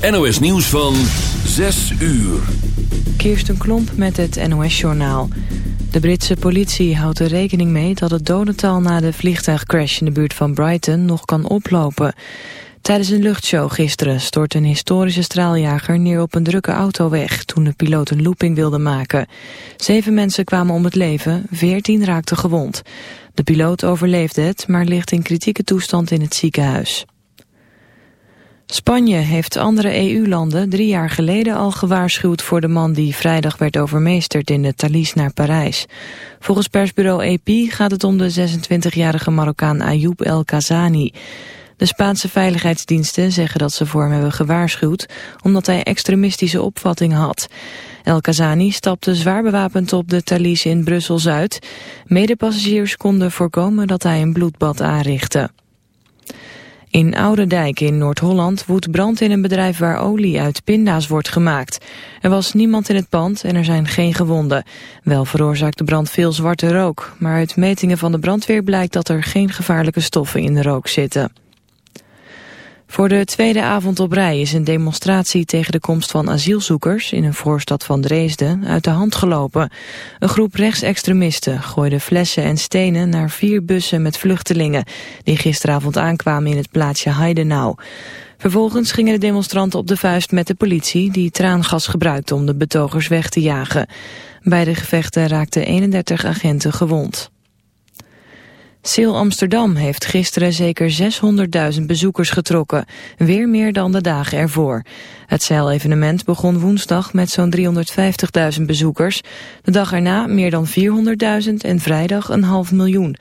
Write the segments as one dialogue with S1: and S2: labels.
S1: NOS nieuws van 6 uur.
S2: Kirsten Klomp met het NOS-journaal. De Britse politie houdt er rekening mee dat het dodental na de vliegtuigcrash in de buurt van Brighton nog kan oplopen. Tijdens een luchtshow gisteren stortte een historische straaljager neer op een drukke autoweg toen de piloot een looping wilde maken. Zeven mensen kwamen om het leven, veertien raakten gewond. De piloot overleefde het, maar ligt in kritieke toestand in het ziekenhuis. Spanje heeft andere EU-landen drie jaar geleden al gewaarschuwd voor de man die vrijdag werd overmeesterd in de Thalys naar Parijs. Volgens persbureau AP gaat het om de 26-jarige Marokkaan Ayoub El Kazani. De Spaanse veiligheidsdiensten zeggen dat ze voor hem hebben gewaarschuwd omdat hij extremistische opvattingen had. El Kazani stapte zwaar bewapend op de Thalys in Brussel-Zuid. Medepassagiers konden voorkomen dat hij een bloedbad aanrichtte. In Ouderdijk in Noord-Holland woedt brand in een bedrijf waar olie uit pinda's wordt gemaakt. Er was niemand in het pand en er zijn geen gewonden. Wel veroorzaakt de brand veel zwarte rook, maar uit metingen van de brandweer blijkt dat er geen gevaarlijke stoffen in de rook zitten. Voor de tweede avond op rij is een demonstratie tegen de komst van asielzoekers in een voorstad van Dresden uit de hand gelopen. Een groep rechtsextremisten gooide flessen en stenen naar vier bussen met vluchtelingen die gisteravond aankwamen in het plaatsje Heidenau. Vervolgens gingen de demonstranten op de vuist met de politie die traangas gebruikte om de betogers weg te jagen. Bij de gevechten raakten 31 agenten gewond. Seel Amsterdam heeft gisteren zeker 600.000 bezoekers getrokken, weer meer dan de dagen ervoor. Het zeilevenement begon woensdag met zo'n 350.000 bezoekers, de dag erna meer dan 400.000 en vrijdag een half miljoen.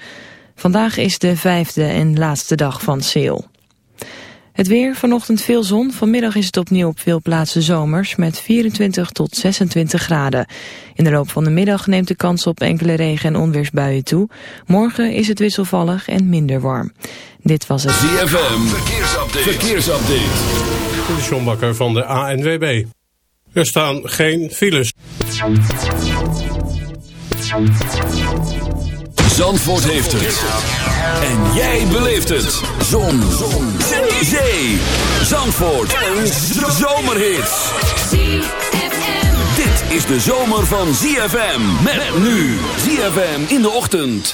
S2: Vandaag is de vijfde en laatste dag van Seel. Het weer, vanochtend veel zon. Vanmiddag is het opnieuw op veel plaatsen zomers met 24 tot 26 graden. In de loop van de middag neemt de kans op enkele regen- en onweersbuien toe. Morgen is het wisselvallig en minder warm. Dit was het
S1: ZFM, verkeersupdate. verkeersupdate.
S3: De Sjombakker van de ANWB. Er staan geen files.
S1: Zandvoort heeft het. En jij beleeft het. Zon. Zon. Zee. Zandvoort. Een zomerhit. Dit is de zomer van ZFM. Met nu. ZFM in de ochtend.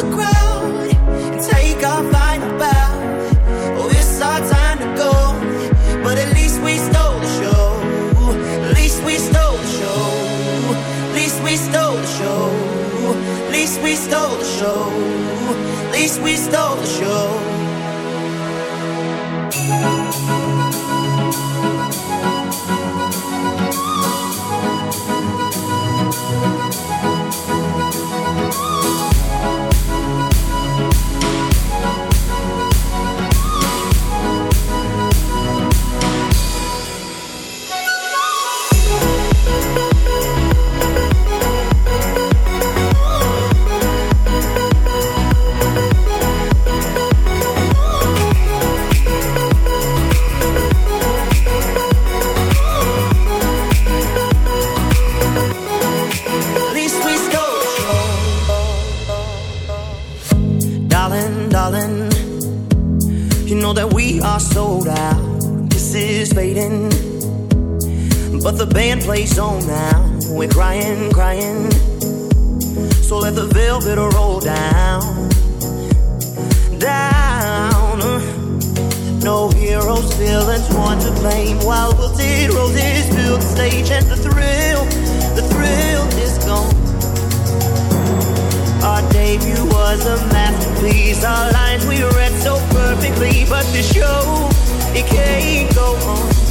S4: the we stole the show. Plays on now. We're crying, crying. So let the velvet roll down, down. No heroes, villains, one to blame. While wilted roses fill the stage, and the thrill, the thrill is gone. Our debut was a masterpiece. Our lines we read so perfectly, but the show it can't go on.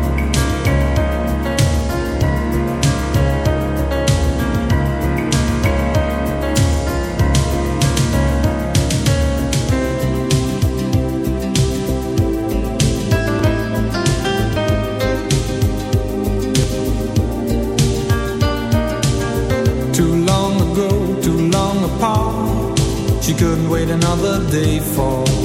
S5: Day for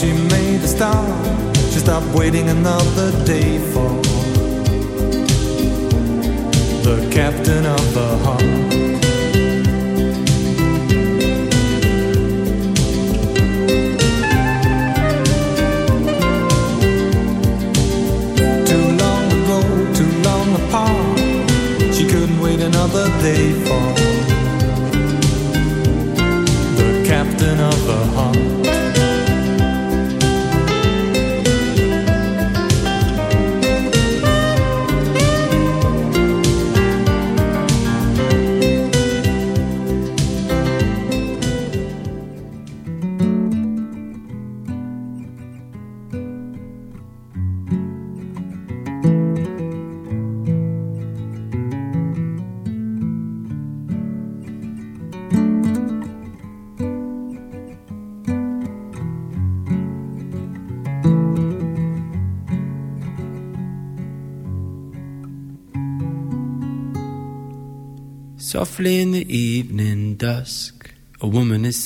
S6: she made a start. She stopped waiting another day for the captain of the heart.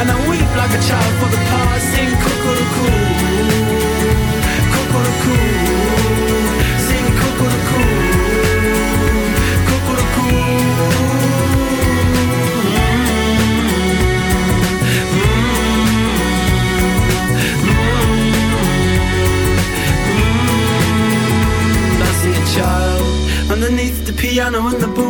S7: And I weep like a child for the past. Sing cuckoo-cuckoo, cuckoo-cuckoo, sing cuckoo-cuckoo, child underneath the piano and the boom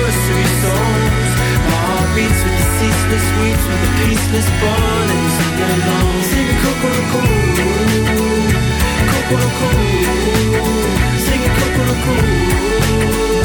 S7: Heart with the ceaseless weeps, with the peaceless burning sing along. Sing cuckoo-cuckoo, cuckoo-cuckoo, sing cuckoo-cuckoo. Sing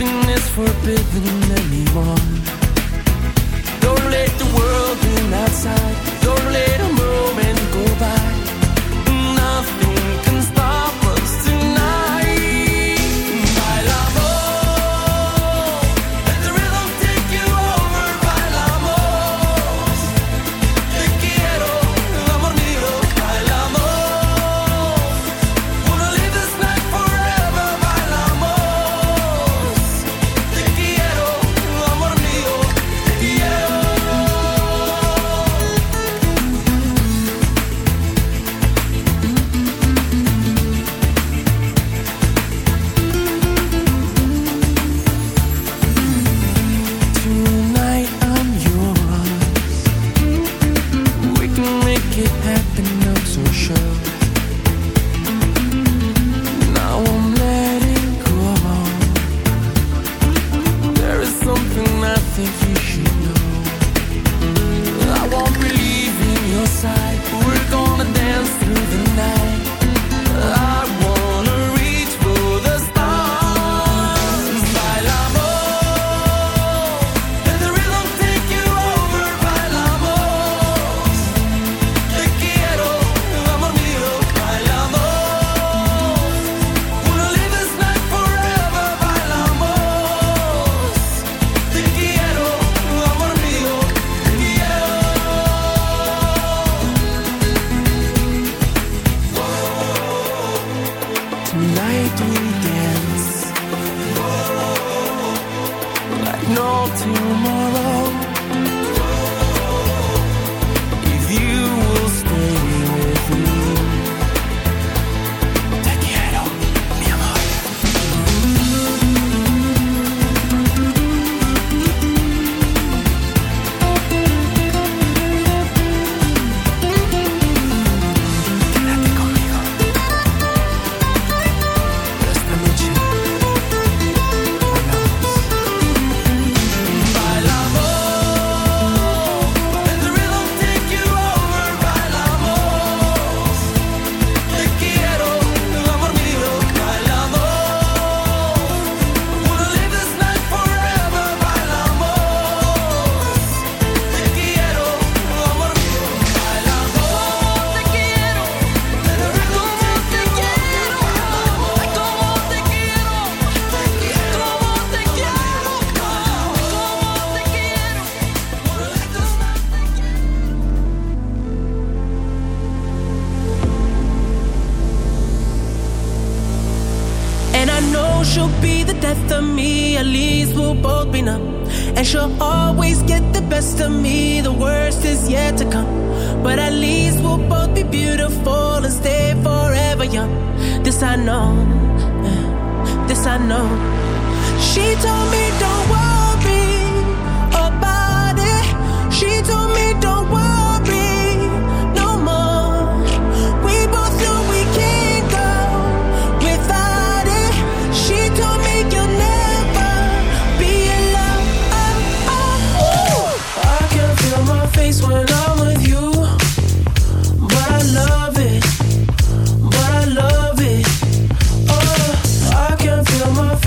S1: nothing is
S7: forbidden anymore. Don't let the world in outside. Don't
S8: let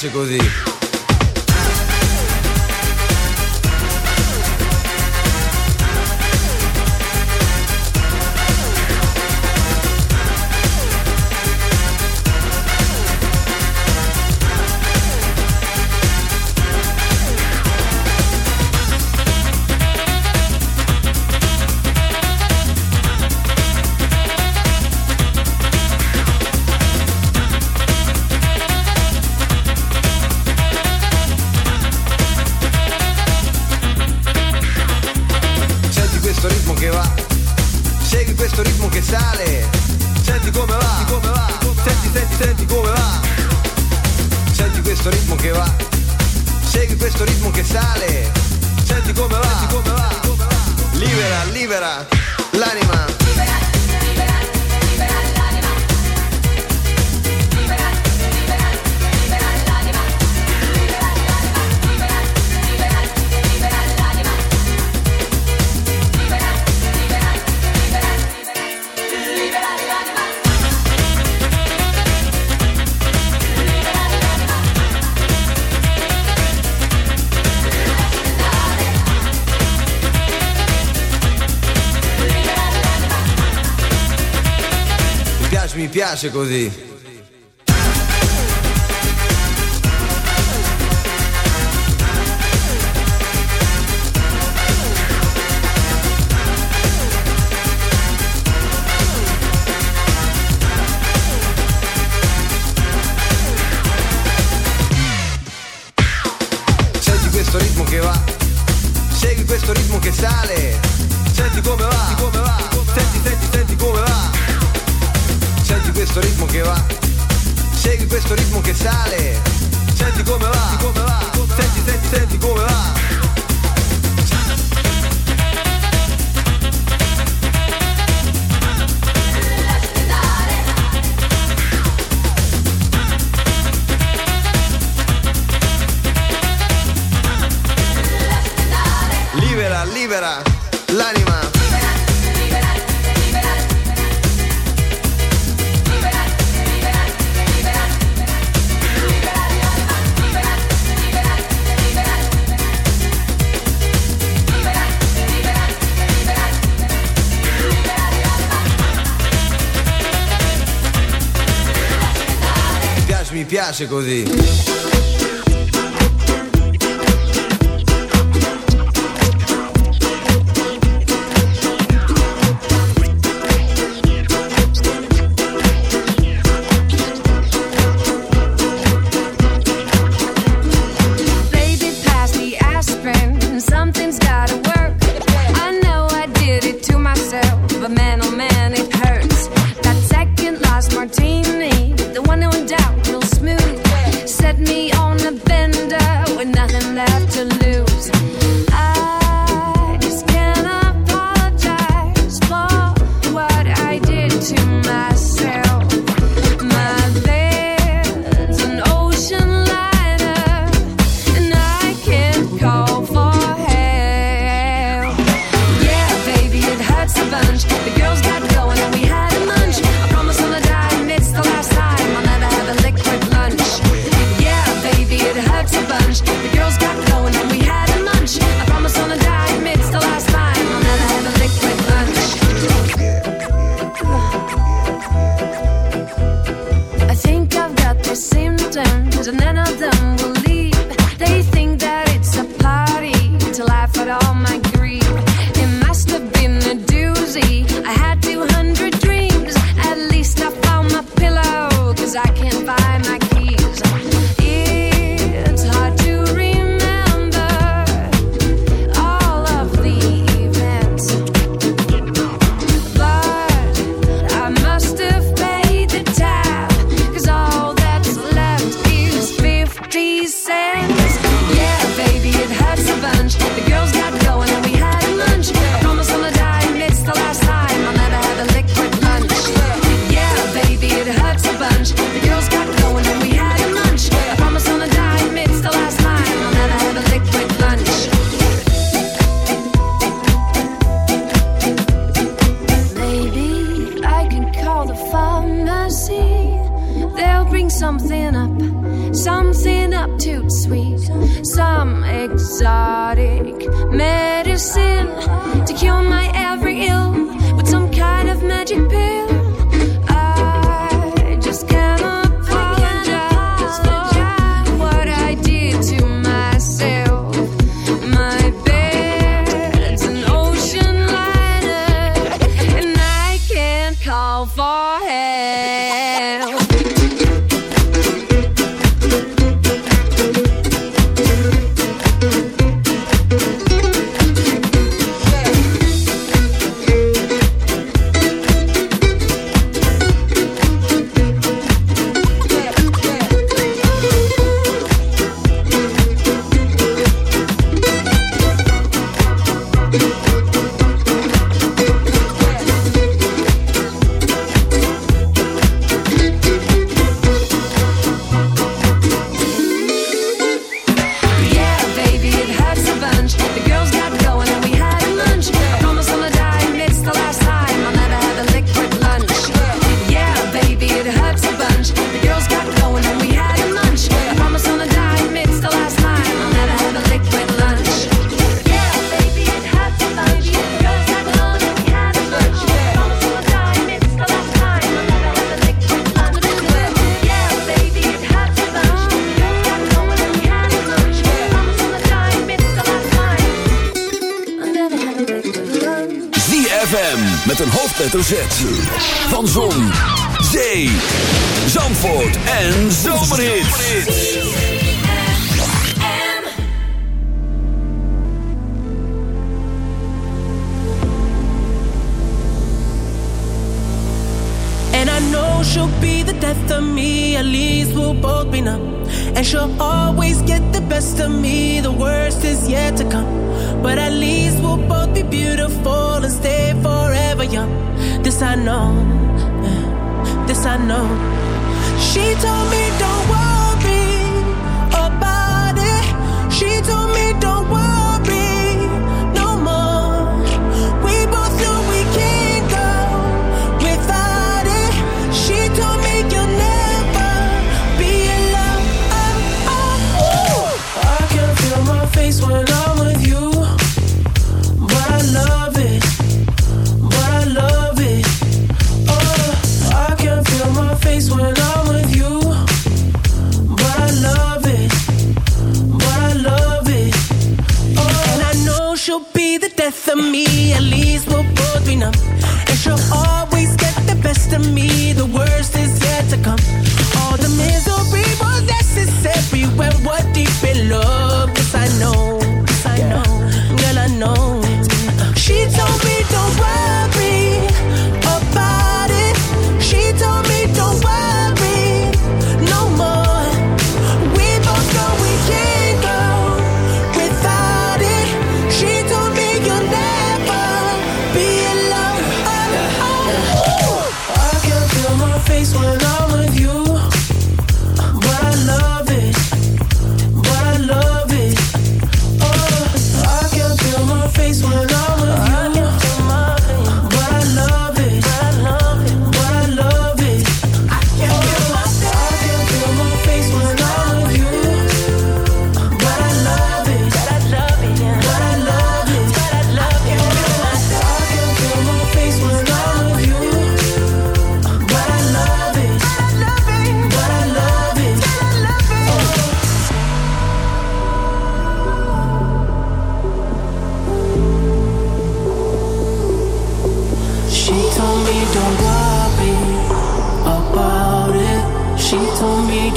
S8: piace così. piace così. Segui questo ritmo che sale che sale. Senti come va, piace così.
S9: Hoofdletter Z.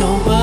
S8: don't worry